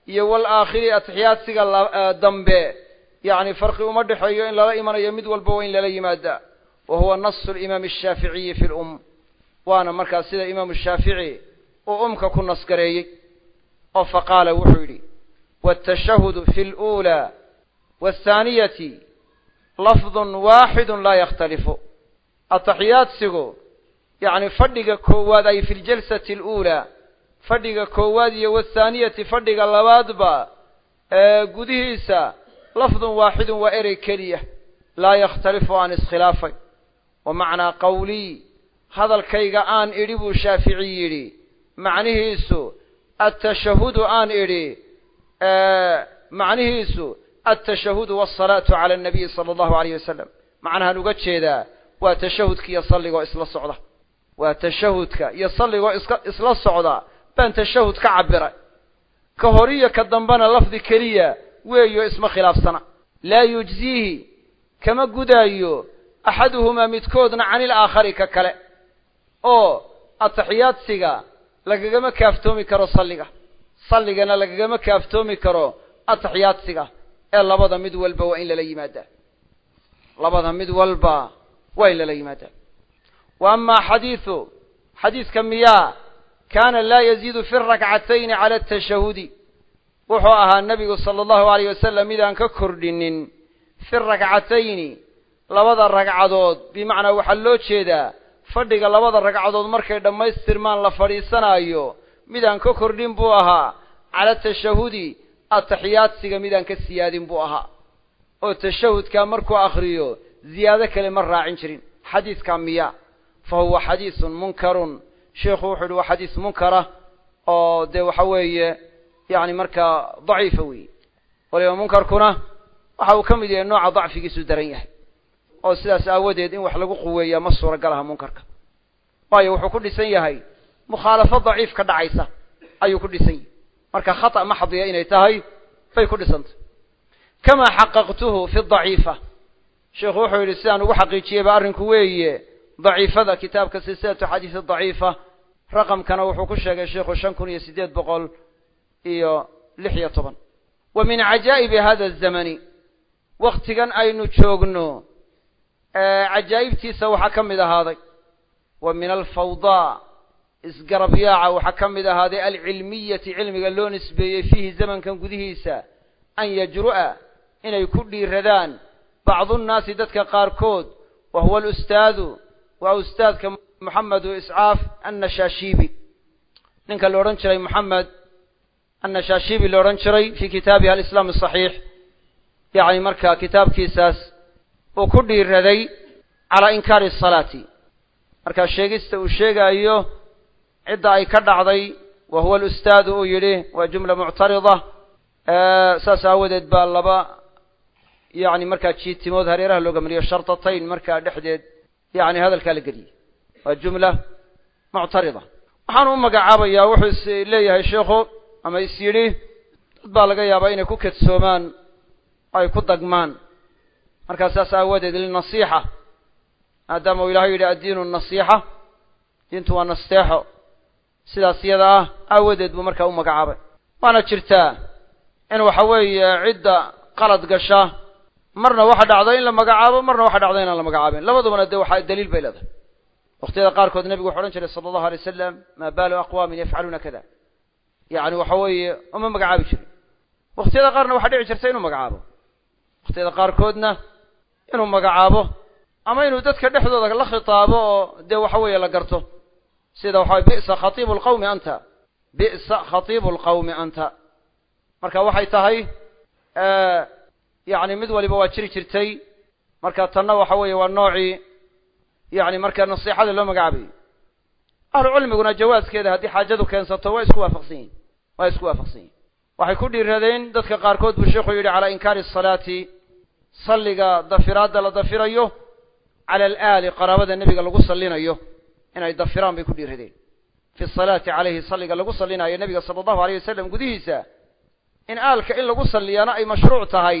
iyo waalaakhiri atixiyaadsiga dambe yani farqi uma dhexeeyo in lala imanayo mid walba waa in lala yimaada. Wa huwa nasu alimaami ashaaficiyi fi lum waana markaas sida imaamu shaafici uu umka ku nasgareeyey. Oo faqaala wuxuu yidhi watashahudu fi luulaa waathaaniyati lafdun waaxidun laa yakhtalifu. Ataxiyaadsigu yacni fadhiga koowaad ay fi ljalsati aluulaa fadhiga koowaad iyo waathaaniyati fadhiga labaadba gudihiisa lafdun waaxidun waa erey keliya. Laa yakhtalifu aan iskhilaafay. Wa macnaa qawlii hadalkayga aan idhi buu shaafici yidhi. Macnihiisu atashahudu aan idhi macnihiisu altashahudu waasalaatu cala annabiyi sala allahu alayh wasalam macnahaan uga jeedaa waa tashahudka iyo salligoo isla socda. Waa tashahudka iyo salligoo iska isla socda baan tashahud ka cabiray ka horiyo ka dambena lafdi keliya weeyo isma khilaafsana. Laa yujziihi kama gudaayo axaduhumaa midkoodna cani ilaakhari ka kale oo ataxiyaadsiga lagagama kaaftoomi karo salliga. Salligana lagagama kaaftoomi karo ataxiyaadsiga ee labada mid walba waa in lala yimaadaa. Labada mid walba waa in lala yimaadaa. Wa amaa xadiidu xadiidka miyaa kaana laa yaziidu fi rakcatayni cala atashahudi wuxuu ahaa nebigu sala allahu alayh wasalam midaan ka kordhinin fi rakcatayni labada ragcadood. Bimacnaa waxaa loo jeedaa fadhiga labada ragcadood markay dhammaystirmaan la fadhiisanaayo. Midaan ka kordhin buu ahaa. Cala tashahudi ataxiyaadsiga midaan ka siyaadin buu ahaa. Oo tashahudkaa markuu akhriyo ziyaado kale ma raacin jirin. Xadiidkaa miya fa huwa xadiisun munkarun. Sheikhu wuxuu yihi waa xadiis munkara. Oo dee waxa weeye yani markaa daciifa weeye. Waliba munkarkuna waxa uu ka mid yahay nooca dacfigiisu daran yahay oo sidaas aawadeed in wax lagu quweeyaa ma suuragal aha munkarka. Waayo wuxuu ku dhisan yahay mukhaalafo daciif ka dhacaysa ayuu ku dhisan yahay. Marka khata maxdiya inay tahay bay ku dhisantay kamaa xaqaqtuhu fi daciifa. Sheikhu wuxuu yidhi sidaan ugu xaqiijiyeyba arrinku weeye daciifada kitaabka silsilatu xadiisi daciifa. Raqamkana wuxuu ku sheegay sheikhu shan kun iyo siddeed boqol iyo lix iyo toban. Wa min cajaa'ibi hada azamani waktigan aynu joogno cajaa'ibtiisa waxaa ka mid ahaaday. Wa min alfawdaa isgarabyaaca waxaa ka mid ahaaday alcilmiyati cilmiga loo nisbeeyey fiihi zamankan gudihiisa an yajru'a inay ku dhiiradaan. Bacdunnaasi dadka qaarkood wa huwa alustaadu waa ustaadka moxamedu iscaaf annashaashiibi ninka la odhan jiray moxamed annashaashiibi la odhan jiray fii kitaabihi alislaam asaxiix yacni marka kitaabkiisaas uu ku dhiiraday calaa inkaari asalaati markaa sheegista uu sheegaayo cidda ay ka dhacday wa huwa alustaadu uu yidhi waa jumla muctarida saas aawadeed baa laba yani markaa jiitimood hareeraha looga mariyo shartatayn markaa dhexdeed yani hadalkaa la geliyey waa jumla muctarida waxaan u magacaabayaa wuxuu is leeyahay sheikhu ama is yidhi dad baa laga yaabaa inay ku kadsoomaan oo ay ku dagmaan. Markaa saas aawadeed linasiixa maadaama uu ilahay yidhi addiinu nasiixa diintu waa nasteexo. Sidaas iyada ah aawadeed buu markaa u magacaabay. Waana jirtaa in waxa weeye cidda qalad gasha marna waxa dhacda in la magacaabo marna waxa dhacda inaan la magacaabin. Labadubana dee waxaa daliil bay leedahay. Waqtiyada qaarkood nebigu wuxu odhan jiray sala allahu alay wasalam maa baalu aqwaamin yafcaluuna kada yacni waxa weeye uma magacaabi jirin. Waqtiyada qaarna waxaa dhici jirta inuu magacaabo. Waqtiyada qaarkoodna inuu magacaabo ama inuu dadka dhexdooda la khitaabo oo dee waxa weeye la garto. Sida waxa weye bi'sa khatiibu lqawmi anta. Bi'sa khatiibu lqawmi anta. Marka waxay tahay yacni mid waliba waa jiri jirtay. Marka tanna waxa weeye waa noocii yani marka nasiixada loo magacaabayey ahlu cilmiguna jawaaskeeda haddii xaajadu keensato waa isku waafaqsan yihiin waa isku waafaqsan yihiin waxay ku dhiiradeen dadka qaarkood buu sheikhu yidhi calaa inkaari asalaati salliga dafiraadda la dafirayo cala alaali qaraabada nebiga lagu sallinayo inay dafiraan bay ku dhiiradeen. Fi salaati calayhi salliga lagu sallinayo nebiga sala allahu aleyh wasalam gudihiisa in aalka in lagu salliyaana ay mashruuc tahay.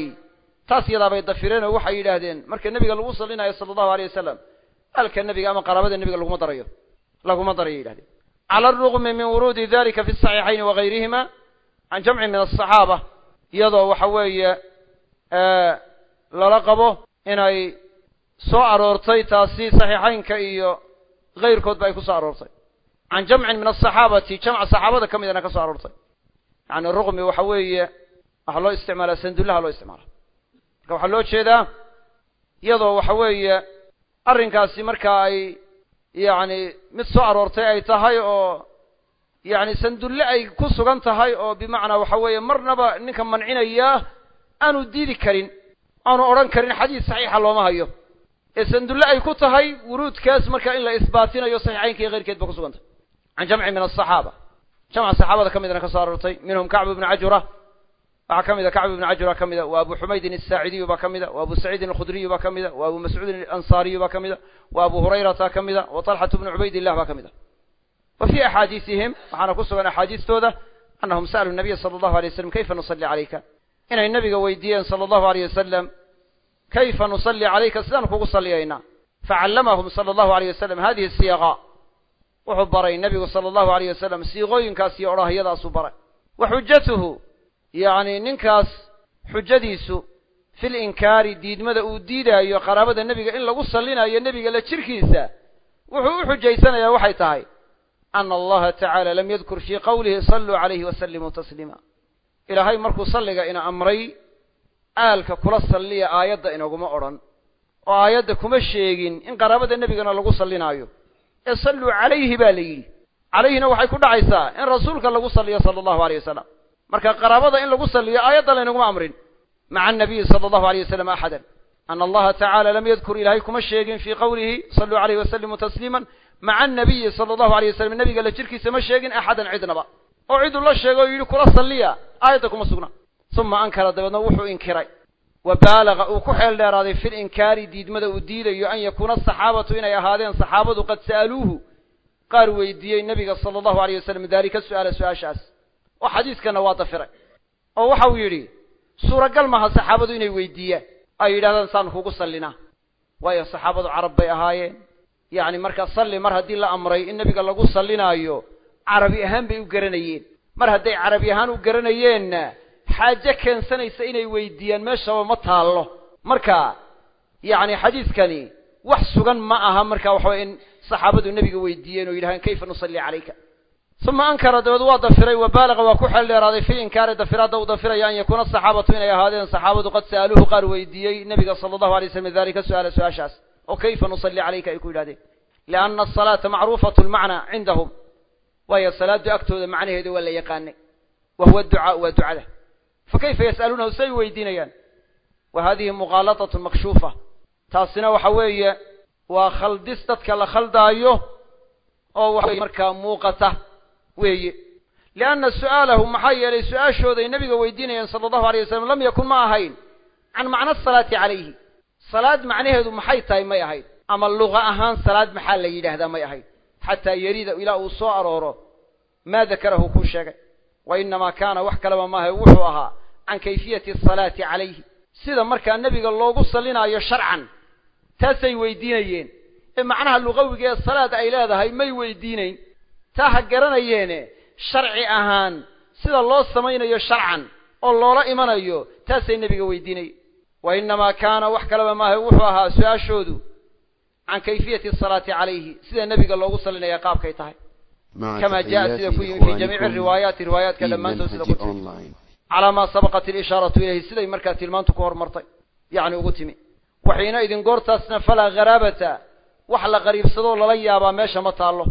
Taas yadaabay dafireen oo waxay yidhaahdeen marka nebiga lagu sallinayo sala allahu aleyh wasalam aalka nebiga ama qaraabada nebiga laguma darayo laguma darayo yidhahdeen cala alrugmi min wuruudi dalika fi saxiixayni wagayrihima can jamcin min asaxaaba iyadoo waxa weeye lala qabo inay soo aroortay taasi saxiixaynka iyo kayrkoodba ay ku soo aroortay can jamcin min asaxaabati jamca saxaabada ka midana ka soo aroortay yani ruqmi waxa weeye waxaa loo isticmaalaa sandullaha loo isticmaala marka waxaa loo jeedaa iyadoo waxa weeye arrinkaasi marka ay yacni mid soo aroortay ay tahay oo yacni sandulle ay ku sugan tahay oo bimacnaa waxa weeye marnaba ninka mancinayaa aanu diidi karin aanu odhan karin xadiis saxiixa looma hayo. Ee sandulle ay ku tahay wuruudkaas marka in la isbaatinayo saxiixaynka iyo keyrkeed ba ku sugantay can jamci min asaxaaba jamca saxaabada ka midna ka soo aroortay minhum kacb ibnu cajura waxaa ka mid a kacb ibnu cajura ka mida wa abu xumaydin asaacidiyu baa ka mida wa abu saciidin alkhudriyu baa ka mida wa abu mascuudin alansaariyu baa ka mida wa abu hurayrata ka mida wa talxatu bnu cubaydillah baa ka mid a. Wa fii axaadiisihim waxaana ku sugan axaadiistooda annahum sa'aluu nabiya sala allahu alay waslam kayfa nusalli calayka inay nabiga weydiiyeen sala allahu aleyh wasalam kayfa nusalli calayka sidaan kugu salliyaynaa. Facallamahum sala allahu aleyh wasalam hadihi siyaqa wuxuu baray nebigu sala allahu aleyh wasalam siiqooyinkaas iyo odhahyadaasuu baray. Wa yacni ninkaas xujadiisu fil inkaari diidmada uu diidaayo qaraabada nebiga in lagu sallinayo nebiga la jirkiisa wuxuu u xujaysanayaa waxay tahay ana allaha tacaala lam yadkur fii qowlihi salluu calayhi wasallimuu tasliima. Ilaahay markuu salliga ina amray aalka kula salliya aayadda inaguma odhan oo aayadda kuma sheegin in qaraabada nebigana lagu sallinaayo. Ee salluu calayhi baa la yidhi. Calayhina waxay ku dhacaysaa in rasuulka lagu salliyo sala allahu aleyh wasalam marka qaraabada in lagu salliyo aayadda laynaguma amrin. Maca annabiyi sala allahu aleyh wasalam axadan ana allaha tacaala lam yadkur ilaahay kuma sheegin fii qowlihi salluu calayhi wasallimuu tasliiman. Maca annabiyi sala allahu aleyh wasalam nebiga la jirkiisa ma sheegin axadan cidnaba. Oo ciduu la sheego o yidhi kula salliya aayadda kuma sugna. Uma ankara dabeedna wuxuu inkiray. Wa baalaga uu ku xeel dheeraaday fil inkaari diidmada uu diidayo an yakuuna asaxaabatu inay ahaadeen saxaabadu qad sa'aluuhu. Qaar weydiiyey nebiga sala allahu aleyh wasalam daalika su'aala su'aashaas oo xadiiskana waa dafiray. oo waxa uu yidhi suuragal maaha saxaabadu inay weydiiyaan. Ay yidhahdaan saan kugu sallinaa waayo saxaabadu carab bay ahaayeen. Yacni marka salli mar haddii la amray in nebiga lagu sallinaayo carabi ahaan bay u garanayeen. Mar hadday carabi ahaan u garanayeenna xaaje keensanaysa inay weydiiyaan meeshaba ma taallo. Marka yacni xadiiskani wax sugan ma aha marka waxaway in saxaabadu nebiga weydiiyeen oo yidhahdeen kayfa nusalli calayka uma ankara dabeed waa dafiray wa baalaga waa ku xeel dheeraaday fii inkaari dafiraadda uu dafiraya an yakuuna saxaabatu inay ahaadeen. Saxaabadu qad sa'aluuhu qaar weydiiyey nebiga sala allahu alay slam dalika su'aala su'aashaas. Oo kayfa nusalli calayka ay ku yidhahdeen lianna asalaata macruufatu lmacna cindahum. Waayo salaadu agtooda macnaheeda waa la yaqaanay. Wa huwa ducaau waa ducada. Fa kayfa yas'aluunahu say weydiinayaan. Wa hadihi mukhaalatatun makshuufa taasina waxa weeye waa khaldis dadka la khaldaayo oo waxa markaa muuqata weeye. lianna su'aalahum maxaa yeelay su'aashooday nebiga weydiinayeen sala allahu alay wasalam lam yakun ma ahayn can macna asalaati calayhi salaad macnaheedu maxay tahay may ahayd ama luqa ahaan salaad maxaa la yidhaahdaa may ahayd xataa yarida ilaa uu soo arooro maa dakarahu kuu sheegay wa innamaa kaana wax kaleba maaha wuxuu ahaa can kayfiyati asalaati calayhi sida markaa nebiga loogu sallinaayo sharcan taasay weydiinayeen ee macnaha luqawiga ee salaad ay leedahay may weydiinayn taa ha garanayeene sharci ahaan sida loo samaynayo sharcan oo loola imanayo taasay nebiga weydiinayeen wa innamaa kaana wax kaleba maaha wuxuu ahaa su'aashoodu can kayfiyati asalaati calayhi sida nebiga loogu salinaya qaabkay tahay. Kama jaa sida ku yimi fi jamiici riwaayaati riwaayaadka dhammaantood sida ku timi. calaa maa sabaqat ilishaaratu ilayhi siday markaa tilmaantu ku hormartay yacni ugu timi. Waxiina idin goortaasna falaa kharaabata wax la qariibsadoo lala yaabaa meesha ma taallo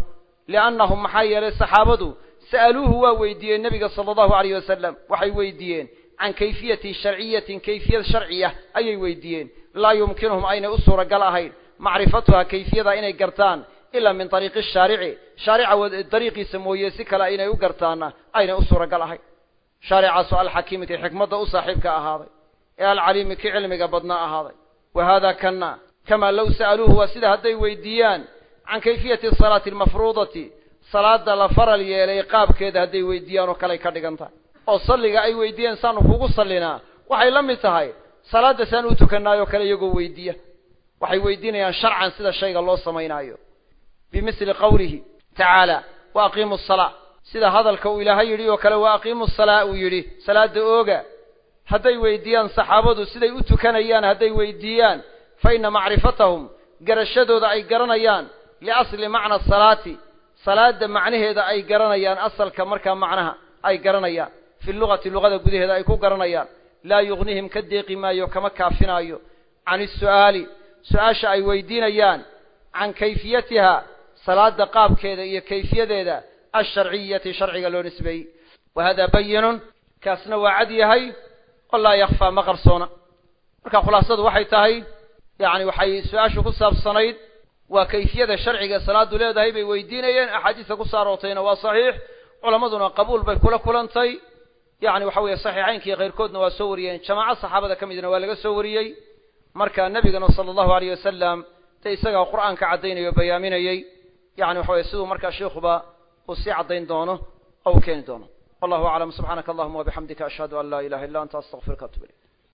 liannahum maxaa yeelay saxaabadu sa'aluuhu waa weydiiyeen nebiga sala allahu alayh wasalam waxay weydiiyeen can kayfiyati sharciyatin kayfiyad sharciya ayay weydiiyeen laa yumkinuhum aynay u suuragal ahayn macrifatuha kayfiyada inay gartaan ilaa min ariiqi shaarici shaarica dariiqiisa mooye si kale inay u gartaanna aynay u suuragal ahayn shaaricaasu alxakiimi kii xikmadda u saaxiibka ahaaday ee alcaliimi kii cilmiga badnaa ahaaday wa haada kana kamaa low sa'aluuhu waa sida hadday weydiiyaan can kayfiyati asalaati almafruudati salaada la faral yeelay qaabkeeda hadday weydiiyaan oo kaley ka dhigan tahay oo salliga ay weydiiyeen saanu kugu sallinaa waxay la mid tahay salaadda saan u tukanaayoo kale iyagoo weydiiya waxay weydiinayaan sharcan sida shayga loo samaynaayo bimithli qawlihi tacaala wa aqiimu asalaa sida hadalka uu ilaahay yidhi oo kale wa aqiimu salaa uu yidhi salaada ooga hadday weydiiyaan saxaabadu siday u tukanayaan hadday weydiiyaan fa inna macrifatahum garashadooda ay garanayaan liasli macna salaati. Salaada macnaheeda ay garanayaan asalka markaa macnaha ay garanayaan. Fi lugati luqada gudaheeda ay ku garanayaan. Laa yugnihim ka deeqi maayo kama kaafinaayo can isu'aali su'aasha ay weydiinayaan can kayfiyatiha salaada qaabkeeda iyo kayfiyadeeda alsharciyati sharciga loo nisbeeyey. Wa hada bayinun kaasna waa cad yahay oo laa yakfaa ma qarsoona. Marka khulaasadu waxay tahay yacni waxay su'aashu ku saabsanayd waa kayfiyada sharciga salaadu leedahay bay weydiinayeen. Axaadiista ku saarootayna waa saxiix. Culammaduna qabuul bay kula kulantay. Yacni waxa weeye saxiixaynka iyo keyrkoodna waa soo wariyeen. Jamaaco saxaabada ka midna waa laga soo wariyey. Marka nebigana sala allahu alayh wasalam dee isagaa qur'aanka caddaynayo o bayaaminayey yani waxa weye siduu markaa sheikuba uu sii caddayn doono oo uu keeni doono. Wallahu aclam subxaanaka allahuma wabixamdika ashhadu an laa ilaha illa anta astaqfiruka atub ilayk